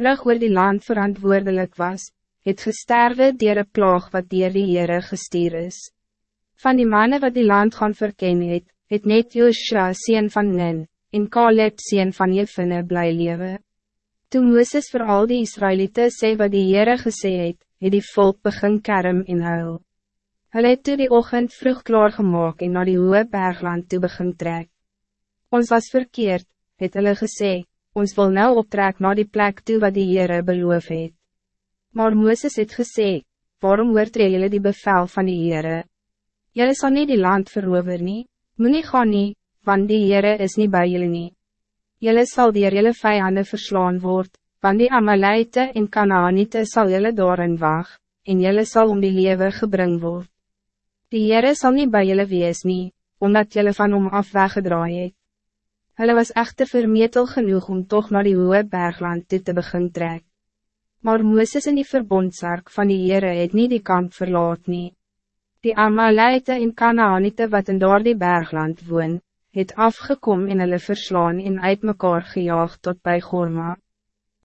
rug oor die land verantwoordelijk was, het gesterwe dier een plaag wat dier die Heere gestuur is. Van die mannen wat die land gaan verken het, het net Joshua sien van Nin, en Caleb sien van Jefine bly lewe. Toen Mooses voor al die Israëlieten sê wat die Heere gesê het, het die volk begin kerm en huil. Hulle het toe die ochend vroeg klaargemaak en na die hoge bergland toe begin trek. Ons was verkeerd, het hulle gesê, ons wil nou optrek naar die plek toe wat die Heere beloof het. Maar Mooses het gesê, waarom oortree julle die bevel van die Heere? Julle sal nie die land verover nie, moet nie gaan nie, want die Heere is niet bij jullie nie. Julle sal dier julle vijanden verslaan word, want die Amalite en Kanaanite sal julle daarin wacht, en julle sal om die lewe gebring word. Die Heere sal niet bij julle wees nie, omdat julle van hom af weggedraai het. Hulle was echter vermetel genoeg om toch naar die hoge bergland toe te begin trek. Maar Mooses in die verbondsark van die Heere het nie die kamp verlaat nie. Die Amalite en Kanaanite wat in door die bergland woon, het afgekom en hulle verslaan en uit mekaar gejaagd tot bij Gorma.